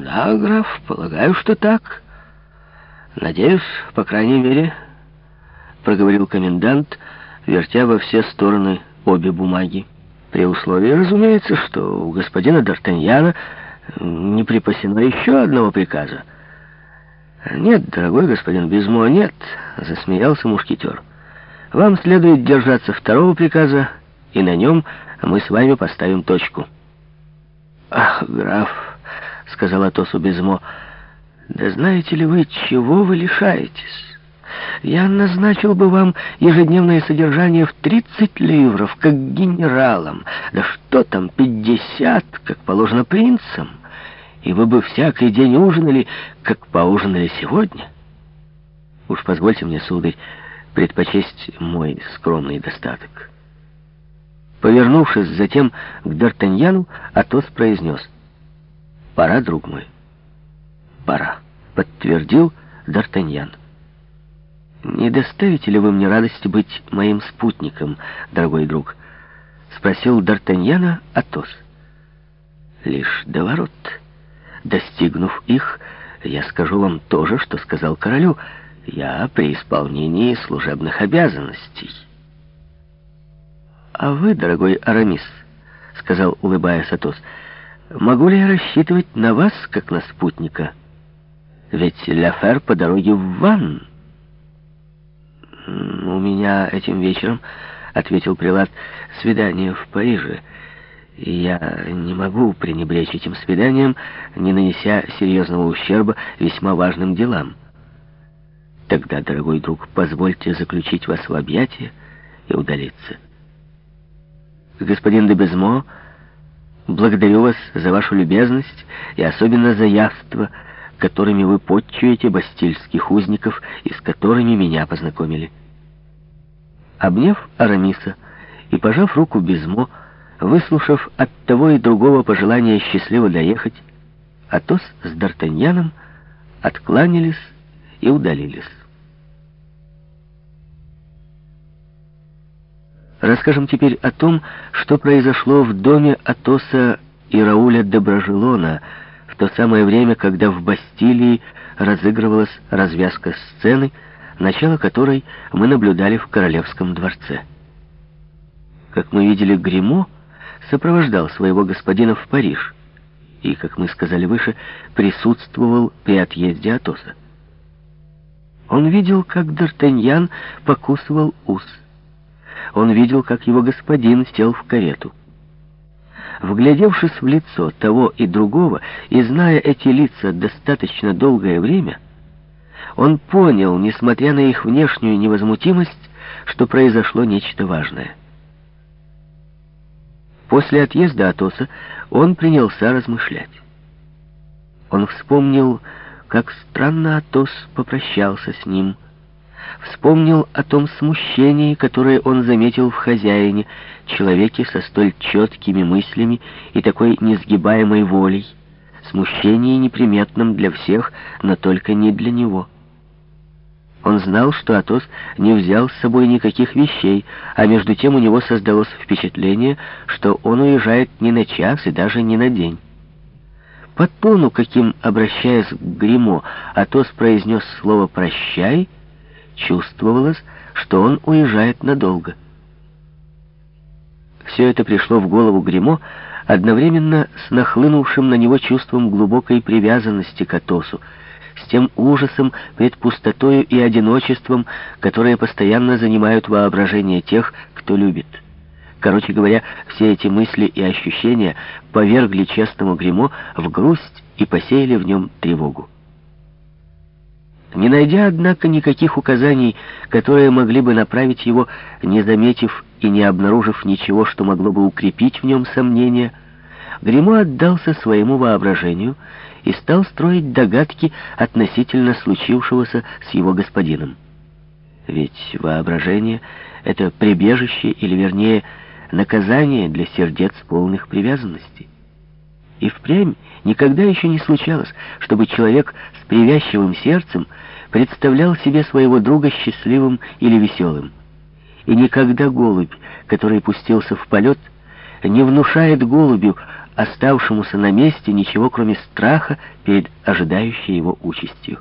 Да, граф, полагаю, что так. Надеюсь, по крайней мере, проговорил комендант, вертя во все стороны обе бумаги. При условии, разумеется, что у господина Д'Артаньяна не припасено еще одного приказа. «Нет, дорогой господин Безмо, нет», — засмеялся мушкетер. «Вам следует держаться второго приказа, и на нем мы с вами поставим точку». «Ах, граф», — сказал Атосу Безмо, — «да знаете ли вы, чего вы лишаетесь?» Я назначил бы вам ежедневное содержание в 30 ливров, как генералам. Да что там, 50, как положено принцам. И вы бы всякий день ужинали, как поужинали сегодня. Уж позвольте мне, сударь, предпочесть мой скромный достаток. Повернувшись затем к Д'Артаньяну, Атос произнес. «Пора, друг мой». «Пора», — подтвердил Д'Артаньян. «Не доставите ли вы мне радости быть моим спутником, дорогой друг?» — спросил Д'Артаньяна Атос. «Лишь до ворот. Достигнув их, я скажу вам то же, что сказал королю. Я при исполнении служебных обязанностей». «А вы, дорогой Арамис», — сказал, улыбаясь Атос, — «могу ли я рассчитывать на вас, как на спутника? Ведь Ляфер по дороге в Ванн». «У меня этим вечером, — ответил Прилад, — свидание в Париже. Я не могу пренебречь этим свиданием, не нанеся серьезного ущерба весьма важным делам. Тогда, дорогой друг, позвольте заключить вас в объятия и удалиться. Господин де Безмо, благодарю вас за вашу любезность и особенно за явство, которыми вы подчуете бастильских узников и с которыми меня познакомили. Обняв Арамиса и пожав руку Безмо, выслушав от того и другого пожелания счастливо доехать, Атос с Д'Артаньяном откланялись и удалились. Расскажем теперь о том, что произошло в доме Атоса и Рауля Доброжелона в то самое время, когда в Бастилии разыгрывалась развязка сцены, начало которой мы наблюдали в Королевском дворце. Как мы видели, Гримо сопровождал своего господина в Париж и, как мы сказали выше, присутствовал при отъезде Атоса. Он видел, как Д'Артаньян покусывал ус. Он видел, как его господин сел в карету. Вглядевшись в лицо того и другого и зная эти лица достаточно долгое время, он понял, несмотря на их внешнюю невозмутимость, что произошло нечто важное. После отъезда Атоса он принялся размышлять. Он вспомнил, как странно Атос попрощался с ним, вспомнил о том смущении, которое он заметил в хозяине, человеке со столь четкими мыслями и такой несгибаемой волей, смущении неприметном для всех, но только не для него. Он знал, что Атос не взял с собой никаких вещей, а между тем у него создалось впечатление, что он уезжает не на час и даже не на день. По тону, каким, обращаясь к Гримо, Атос произнес слово «прощай», чувствовалось, что он уезжает надолго. Все это пришло в голову Гримо одновременно с нахлынувшим на него чувством глубокой привязанности к Атосу, с тем ужасом пред пустотою и одиночеством, которые постоянно занимают воображение тех, кто любит. Короче говоря, все эти мысли и ощущения повергли честному Гримо в грусть и посеяли в нем тревогу. Не найдя, однако, никаких указаний, которые могли бы направить его, не заметив и не обнаружив ничего, что могло бы укрепить в нем сомнения, Гримо отдался своему воображению и стал строить догадки относительно случившегося с его господином. Ведь воображение — это прибежище, или вернее, наказание для сердец полных привязанностей. И впрямь никогда еще не случалось, чтобы человек с привязчивым сердцем представлял себе своего друга счастливым или веселым. И никогда голубь, который пустился в полет, не внушает голубю, оставшемуся на месте ничего, кроме страха перед ожидающей его участью.